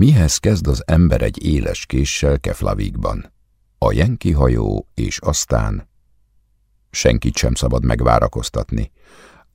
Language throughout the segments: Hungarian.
Mihez kezd az ember egy éles késsel Keflavikban? A jenki hajó, és aztán... Senkit sem szabad megvárakoztatni.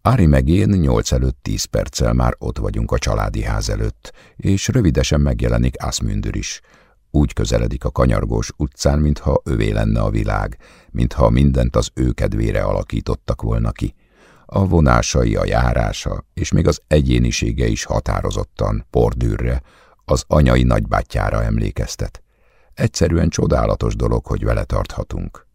Ári meg én nyolc előtt tíz perccel már ott vagyunk a családi ház előtt, és rövidesen megjelenik Aszmündür is. Úgy közeledik a kanyargós utcán, mintha övé lenne a világ, mintha mindent az ő kedvére alakítottak volna ki. A vonásai, a járása, és még az egyénisége is határozottan, pordűrre, az anyai nagybátyjára emlékeztet. Egyszerűen csodálatos dolog, hogy vele tarthatunk.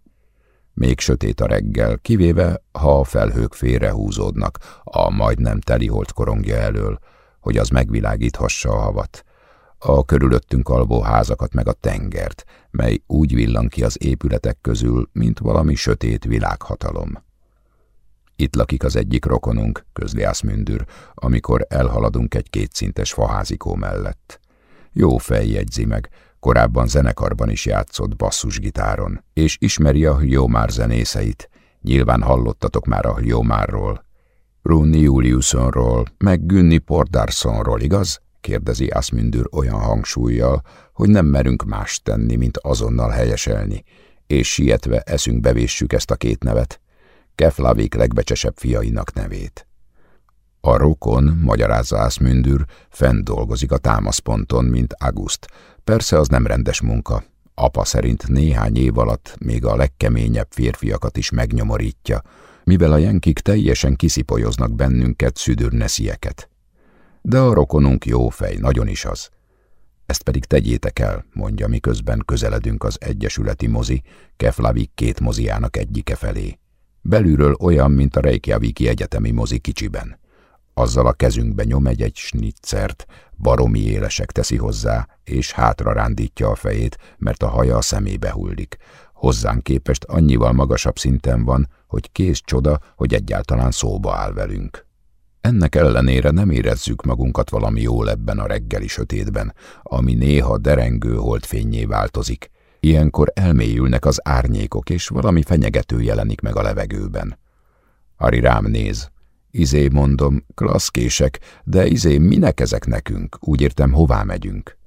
Még sötét a reggel, kivéve, ha a felhők félrehúzódnak a majdnem teliholt korongja elől, hogy az megvilágíthassa a havat. A körülöttünk alvó házakat meg a tengert, mely úgy villan ki az épületek közül, mint valami sötét világhatalom. Itt lakik az egyik rokonunk, közli Ászmündür, amikor elhaladunk egy kétszintes faházikó mellett. Jó fej jegyzi meg, korábban zenekarban is játszott basszusgitáron, és ismeri a Hjómár zenészeit. Nyilván hallottatok már a Hjómárról. Runi Juliusonról, meg Günni Pordarsonról, igaz? kérdezi Asmündür olyan hangsúlyjal, hogy nem merünk más tenni, mint azonnal helyeselni, és sietve eszünk bevéssük ezt a két nevet, Keflavik legbecsesebb fiainak nevét. A rokon, magyarázza Asmündür, fent dolgozik a támaszponton, mint August. Persze az nem rendes munka. Apa szerint néhány év alatt még a legkeményebb férfiakat is megnyomorítja, mivel a jenkik teljesen kiszipolyoznak bennünket szüdürneszieket. De a rokonunk jó fej, nagyon is az. Ezt pedig tegyétek el, mondja, miközben közeledünk az Egyesületi mozi, Keflavik két moziának egyike felé. Belülről olyan, mint a Reykjaviki Egyetemi mozi kicsiben. Azzal a kezünkbe nyom egy-egy snitzert, baromi élesek teszi hozzá, és hátra rándítja a fejét, mert a haja a szemébe hullik. Hozzánk képest annyival magasabb szinten van, hogy kész csoda, hogy egyáltalán szóba áll velünk. Ennek ellenére nem érezzük magunkat valami jól ebben a reggeli sötétben, ami néha derengő holdfényé változik. Ilyenkor elmélyülnek az árnyékok, és valami fenyegető jelenik meg a levegőben. Ari rám néz. Izé mondom, klaszkések, de izé minek ezek nekünk? Úgy értem, hová megyünk?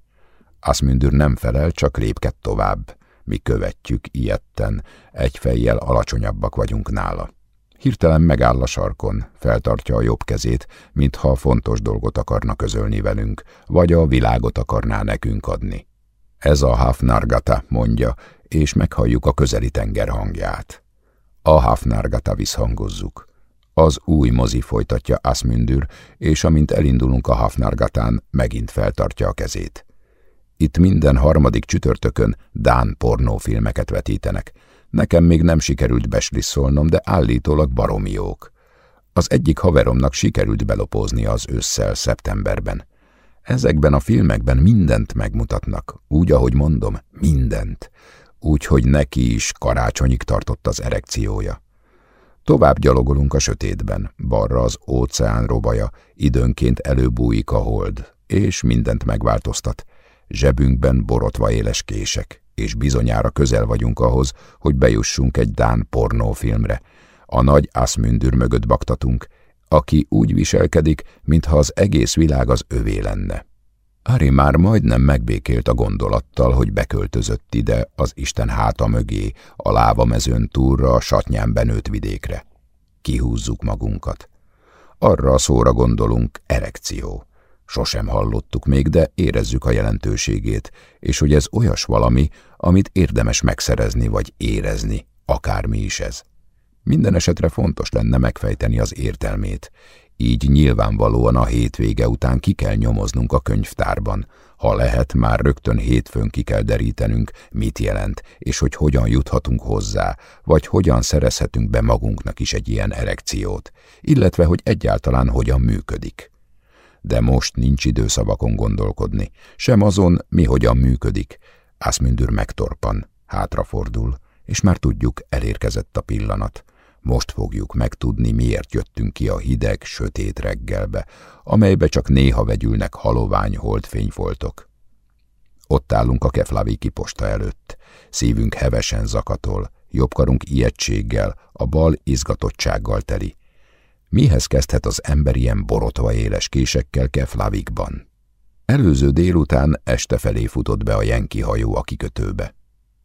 Aszmündür nem felel, csak lépked tovább. Mi követjük ilyetten, egy fejjel alacsonyabbak vagyunk nála. Hirtelen megáll a sarkon, feltartja a jobb kezét, mintha fontos dolgot akarna közölni velünk, vagy a világot akarná nekünk adni. Ez a Hafnargata, mondja, és meghalljuk a közeli tenger hangját. A Hafnargata visszhangozzuk. Az új mozi folytatja Asmündür, és amint elindulunk a Hafnargatán, megint feltartja a kezét. Itt minden harmadik csütörtökön Dán pornófilmeket vetítenek. Nekem még nem sikerült beslisszolnom, de állítólag baromiók. Az egyik haveromnak sikerült belopózni az ősszel szeptemberben. Ezekben a filmekben mindent megmutatnak, úgy, ahogy mondom, mindent. Úgy, hogy neki is karácsonyig tartott az erekciója. Tovább gyalogolunk a sötétben, balra az óceán robaja, időnként előbújik a hold, és mindent megváltoztat. Zsebünkben borotva éles kések, és bizonyára közel vagyunk ahhoz, hogy bejussunk egy Dán pornófilmre. A nagy Asmündür mögött baktatunk, aki úgy viselkedik, mintha az egész világ az övé lenne. Ari már majdnem megbékélt a gondolattal, hogy beköltözött ide az Isten háta mögé, a lávamezőn túlra, a satnyán benőtt vidékre. Kihúzzuk magunkat. Arra a szóra gondolunk, erekció. Sosem hallottuk még, de érezzük a jelentőségét, és hogy ez olyas valami, amit érdemes megszerezni vagy érezni, akármi is ez. Minden esetre fontos lenne megfejteni az értelmét, így nyilvánvalóan a hétvége után ki kell nyomoznunk a könyvtárban. Ha lehet, már rögtön hétfőn ki kell derítenünk, mit jelent, és hogy hogyan juthatunk hozzá, vagy hogyan szerezhetünk be magunknak is egy ilyen erekciót, illetve hogy egyáltalán hogyan működik. De most nincs idő szavakon gondolkodni, sem azon, mi hogyan működik. Ászmündür megtorpan, hátrafordul, és már tudjuk, elérkezett a pillanat. Most fogjuk megtudni, miért jöttünk ki a hideg, sötét reggelbe, amelybe csak néha vegyülnek halovány holdfényfoltok. Ott állunk a Keflaviki posta előtt, szívünk hevesen zakatol, jobbkarunk ijegységgel, a bal izgatottsággal teli. Mihez kezdhet az ember ilyen borotva éles késekkel Keflavikban? Előző délután este felé futott be a jenki hajó a kikötőbe.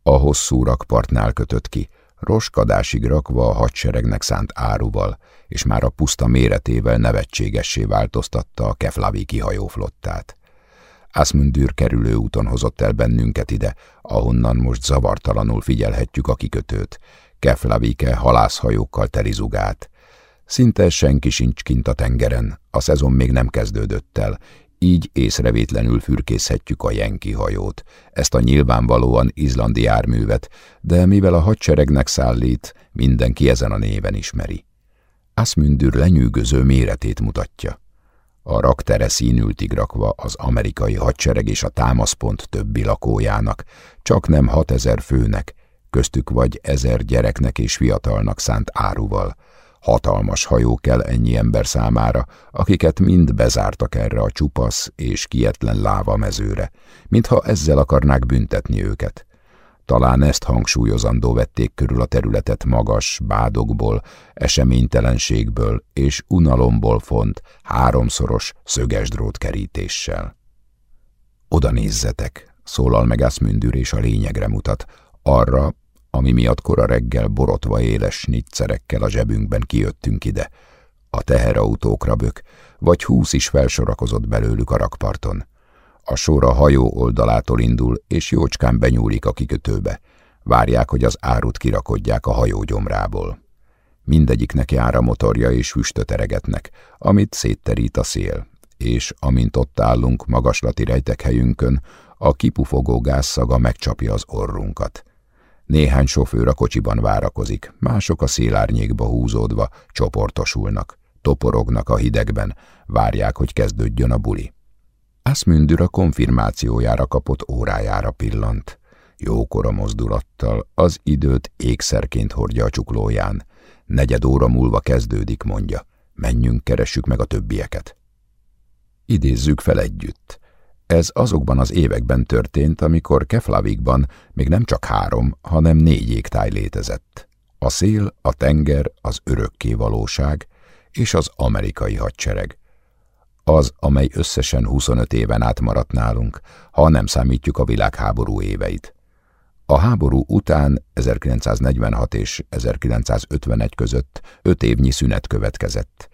A hosszú rakpartnál kötött ki, roskadásig rakva a hadseregnek szánt áruval, és már a puszta méretével nevetségessé változtatta a Keflaviki hajóflottát. Asmundür kerülő úton hozott el bennünket ide, ahonnan most zavartalanul figyelhetjük a kikötőt. Keflavike halászhajókkal terizugát. Szinte senki sincs kint a tengeren, a szezon még nem kezdődött el, így észrevétlenül fürkészhetjük a Jenki hajót, ezt a nyilvánvalóan izlandi járművet, de mivel a hadseregnek szállít, mindenki ezen a néven ismeri. Asmundür lenyűgöző méretét mutatja. A raktere színültig rakva az amerikai hadsereg és a támaszpont többi lakójának, csak nem hatezer főnek, köztük vagy ezer gyereknek és fiatalnak szánt áruval, Hatalmas hajó kell ennyi ember számára, akiket mind bezártak erre a csupasz és kietlen láva mezőre, mintha ezzel akarnák büntetni őket. Talán ezt hangsúlyozandó vették körül a területet magas bádokból, eseménytelenségből és unalomból font háromszoros szöges drótkerítéssel. Oda nézzetek, szólal meg Aszmündür és a lényegre mutat, arra, ami miatt kora reggel borotva éles snitzerekkel a zsebünkben kijöttünk ide. A teherautókra bök, vagy húsz is felsorakozott belőlük a rakparton. A sor a hajó oldalától indul, és jócskán benyúlik a kikötőbe. Várják, hogy az árut kirakodják a hajó gyomrából. Mindegyiknek jár a motorja és füstöt eregetnek, amit szétterít a szél, és amint ott állunk magaslati rejtek helyünkön, a kipufogó gázszaga megcsapja az orrunkat. Néhány sofőr a kocsiban várakozik, mások a szélárnyékba húzódva csoportosulnak, toporognak a hidegben, várják, hogy kezdődjön a buli. Aszmündür a konfirmációjára kapott órájára pillant. Jókora mozdulattal az időt ékszerként hordja a csuklóján. Negyed óra múlva kezdődik, mondja. Menjünk, keressük meg a többieket. Idézzük fel együtt. Ez azokban az években történt, amikor Keflavikban még nem csak három, hanem négy égtáj létezett. A szél, a tenger, az örökké valóság és az amerikai hadsereg. Az, amely összesen 25 éven át maradt nálunk, ha nem számítjuk a világháború éveit. A háború után 1946 és 1951 között öt évnyi szünet következett,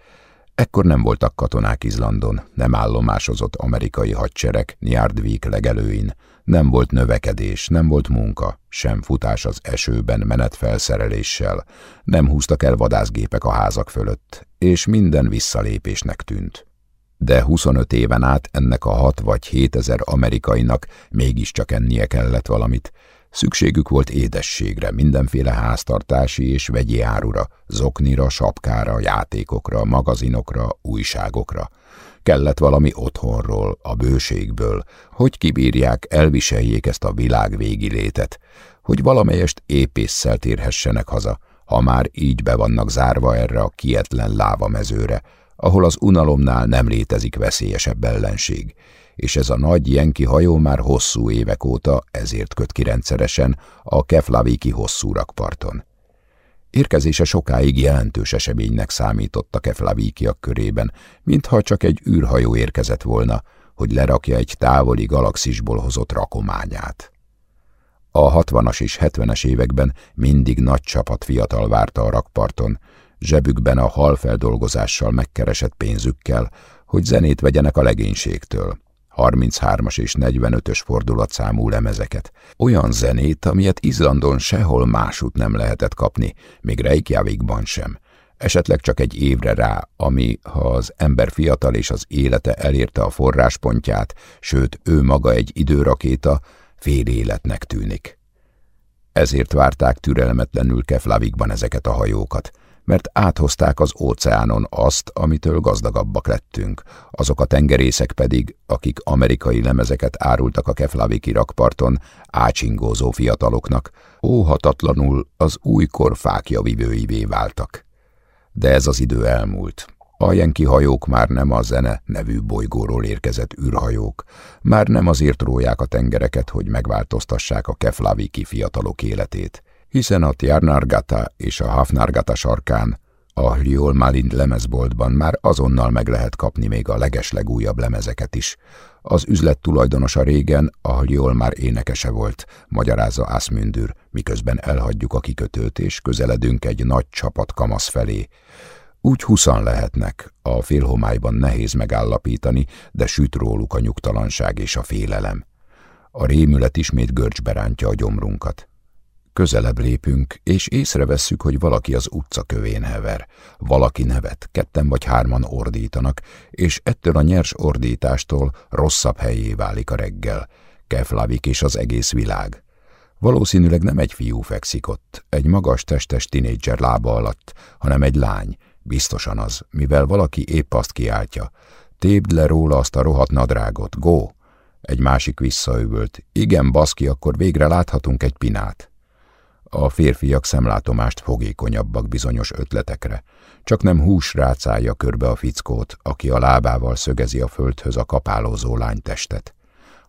Ekkor nem voltak katonák Izlandon, nem állomásozott amerikai hadsereg Nyárdvík legelőin, nem volt növekedés, nem volt munka, sem futás az esőben menetfelszereléssel, nem húztak el vadászgépek a házak fölött, és minden visszalépésnek tűnt. De 25 éven át ennek a hat vagy hétezer amerikainak mégiscsak ennie kellett valamit, Szükségük volt édességre, mindenféle háztartási és vegyi árura, zoknira, sapkára, játékokra, magazinokra, újságokra. Kellett valami otthonról, a bőségből, hogy kibírják, elviseljék ezt a világ végi létet, hogy valamelyest épésszel térhessenek haza, ha már így be vannak zárva erre a kietlen lávamezőre, ahol az unalomnál nem létezik veszélyesebb ellenség, és ez a nagy jenki hajó már hosszú évek óta ezért köt ki rendszeresen a Keflaviki hosszú rakparton. Érkezése sokáig jelentős eseménynek számított a Keflavikiak körében, mintha csak egy űrhajó érkezett volna, hogy lerakja egy távoli galaxisból hozott rakományát. A 60-as és 70-es években mindig nagy csapat fiatal várta a rakparton, zsebükben a halfeldolgozással megkeresett pénzükkel, hogy zenét vegyenek a legénységtől. 33-as és 45-ös fordulatszámú lemezeket. Olyan zenét, amilyet Izlandon sehol másút nem lehetett kapni, még Reykjavikban sem. Esetleg csak egy évre rá, ami, ha az ember fiatal és az élete elérte a forráspontját, sőt, ő maga egy időrakéta, fél életnek tűnik. Ezért várták türelmetlenül Keflavikban ezeket a hajókat mert áthozták az óceánon azt, amitől gazdagabbak lettünk, azok a tengerészek pedig, akik amerikai lemezeket árultak a Keflaviki rakparton ácsingózó fiataloknak, óhatatlanul az újkor fákja vivőivé váltak. De ez az idő elmúlt. A jenki hajók már nem a zene nevű bolygóról érkezett űrhajók, már nem azért róják a tengereket, hogy megváltoztassák a Keflaviki fiatalok életét, hiszen a Tjarnargata és a Hafnargata sarkán A Hliol Malind lemezboltban már azonnal meg lehet kapni még a legeslegújabb lemezeket is. Az üzlet tulajdonosa régen a Hliol már énekese volt, magyarázza Ászmündür, miközben elhagyjuk a kikötőt és közeledünk egy nagy csapat kamasz felé. Úgy huszan lehetnek, a félhomályban nehéz megállapítani, de süt róluk a nyugtalanság és a félelem. A rémület ismét görcsbe rántja a gyomrunkat. Közelebb lépünk, és észrevesszük, hogy valaki az utca kövén hever. Valaki nevet, ketten vagy hárman ordítanak, és ettől a nyers ordítástól rosszabb helyé válik a reggel. Keflavik és az egész világ. Valószínűleg nem egy fiú fekszik ott, egy magas testes tinédzser lába alatt, hanem egy lány, biztosan az, mivel valaki épp azt kiáltja. Tépd le róla azt a rohadt nadrágot, go! Egy másik visszaüvölt. Igen, baszki, akkor végre láthatunk egy pinát. A férfiak szemlátomást fogékonyabbak bizonyos ötletekre. Csak nem hús rácálja körbe a fickót, aki a lábával szögezi a földhöz a kapálózó lánytestet.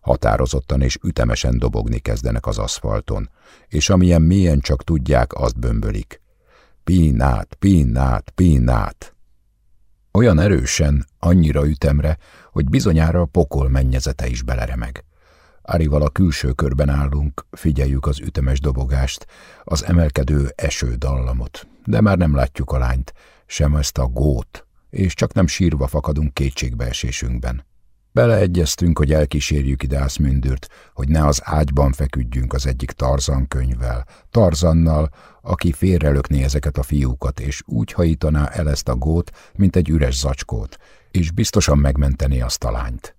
Határozottan és ütemesen dobogni kezdenek az aszfalton, és amilyen mélyen csak tudják, azt bömbölik. Pínát, pínát, pínát. Olyan erősen, annyira ütemre, hogy bizonyára a pokol mennyezete is beleremeg. Árival a külső körben állunk, figyeljük az ütemes dobogást, az emelkedő eső dallamot, de már nem látjuk a lányt, sem ezt a gót, és csak nem sírva fakadunk kétségbeesésünkben. Beleegyeztünk, hogy elkísérjük ide Ászmündürt, hogy ne az ágyban feküdjünk az egyik Tarzan könyvvel, Tarzannal, aki félrelökné ezeket a fiúkat, és úgy hajítaná el ezt a gót, mint egy üres zacskót, és biztosan megmenteni azt a lányt.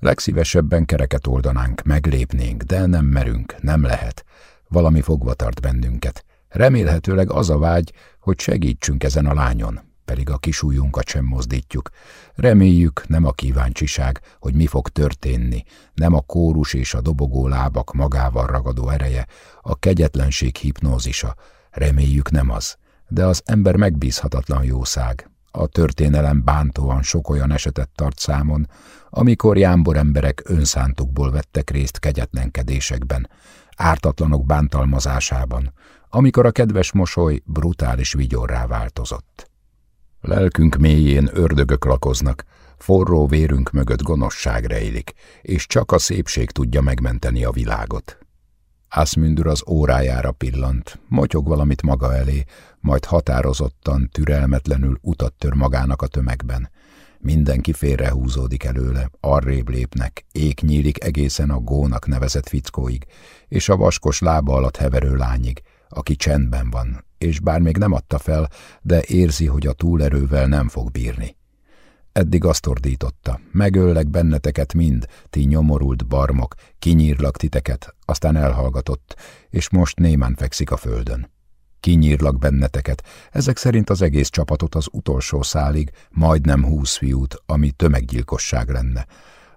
Legszívesebben kereket oldanánk, meglépnénk, de nem merünk, nem lehet. Valami fogva tart bennünket. Remélhetőleg az a vágy, hogy segítsünk ezen a lányon, pedig a kisújunkat sem mozdítjuk. Reméljük, nem a kíváncsiság, hogy mi fog történni, nem a kórus és a dobogó lábak magával ragadó ereje, a kegyetlenség hipnózisa. Reméljük nem az, de az ember megbízhatatlan jószág. A történelem bántóan sok olyan esetet tart számon, amikor jámbor emberek önszántukból vettek részt kegyetlenkedésekben, ártatlanok bántalmazásában, amikor a kedves mosoly brutális vigyorrá változott. Lelkünk mélyén ördögök lakoznak, forró vérünk mögött gonoszság rejlik, és csak a szépség tudja megmenteni a világot. Ászmündür az órájára pillant, motyog valamit maga elé, majd határozottan, türelmetlenül utat tör magának a tömegben. Mindenki félrehúzódik előle, arrébb lépnek, ék nyílik egészen a gónak nevezett fickóig, és a vaskos lába alatt heverő lányig, aki csendben van, és bár még nem adta fel, de érzi, hogy a túlerővel nem fog bírni. Eddig azt ordította, megöllek benneteket mind, ti nyomorult barmok, kinyírlak titeket, aztán elhallgatott, és most némán fekszik a földön. Kinyírlak benneteket, ezek szerint az egész csapatot az utolsó szálig, majdnem húsz fiút, ami tömeggyilkosság lenne.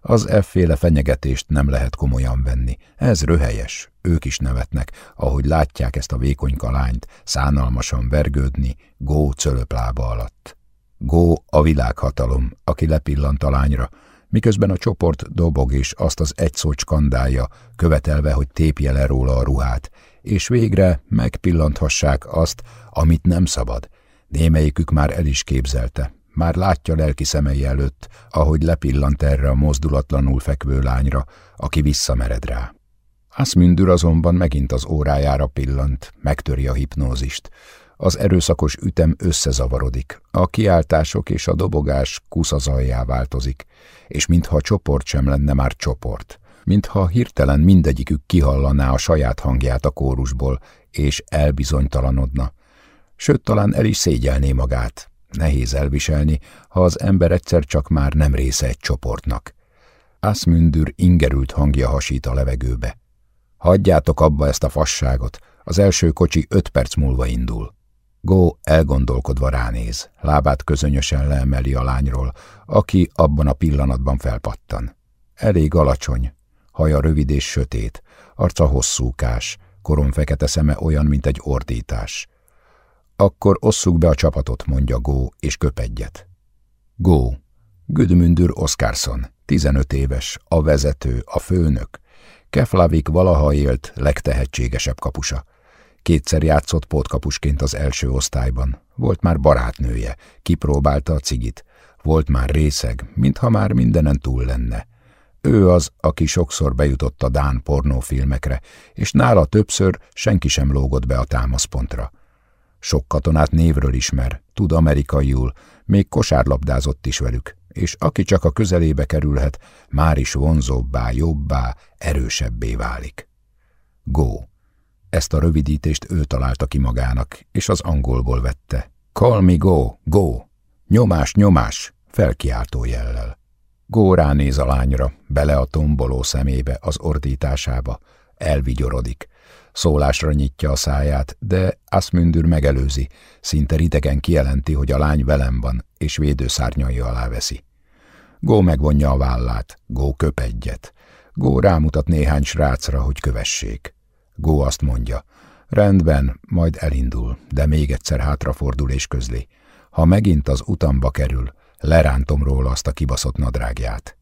Az efféle fenyegetést nem lehet komolyan venni. Ez röhelyes. Ők is nevetnek, ahogy látják ezt a vékony kalányt, szánalmasan vergődni, gó cölöplába alatt. Gó a világhatalom, aki lepillant a lányra, miközben a csoport dobog és azt az egy szót skandálja, követelve, hogy tépje le róla a ruhát, és végre megpillanthassák azt, amit nem szabad. Némelyikük már el is képzelte, már látja lelki szemei előtt, ahogy lepillant erre a mozdulatlanul fekvő lányra, aki visszamered rá. Aszmündür azonban megint az órájára pillant, megtöri a hipnózist. Az erőszakos ütem összezavarodik, a kiáltások és a dobogás kuszazajjá változik, és mintha csoport sem lenne már csoport, mintha hirtelen mindegyikük kihallaná a saját hangját a kórusból, és elbizonytalanodna. Sőt, talán el is szégyelné magát. Nehéz elviselni, ha az ember egyszer csak már nem része egy csoportnak. Aszmündür ingerült hangja hasít a levegőbe. Hagyjátok abba ezt a fasságot, az első kocsi öt perc múlva indul. Gó elgondolkodva ránéz, lábát közönösen leemeli a lányról, aki abban a pillanatban felpattan. Elég alacsony, haja rövid és sötét, arca hosszúkás, korom fekete szeme olyan, mint egy ordítás. Akkor osszuk be a csapatot, mondja Gó, és köp egyet. Gó, Güdmündür Oscarson, 15 éves, a vezető, a főnök, Keflavik valaha élt legtehetségesebb kapusa. Kétszer játszott pótkapusként az első osztályban. Volt már barátnője, kipróbálta a cigit. Volt már részeg, mintha már mindenen túl lenne. Ő az, aki sokszor bejutott a Dán pornófilmekre, és nála többször senki sem lógott be a támaszpontra. Sok katonát névről ismer, tud amerikaiul, még kosárlabdázott is velük, és aki csak a közelébe kerülhet, már is vonzóbbá, jobbá, erősebbé válik. Go. Ezt a rövidítést ő találta ki magának, és az angolból vette. Call me go, go. Nyomás, nyomás, felkiáltó jellel. Gó ránéz a lányra, bele a tomboló szemébe, az ordításába, elvigyorodik. Szólásra nyitja a száját, de Asmündür megelőzi, szinte ridegen kijelenti, hogy a lány velem van, és védőszárnyai alá veszi. Gó megvonja a vállát, Gó köp egyet. Gó rámutat néhány srácra, hogy kövessék. Gó azt mondja, rendben, majd elindul, de még egyszer hátrafordul és közli. Ha megint az utamba kerül, lerántom róla azt a kibaszott nadrágját.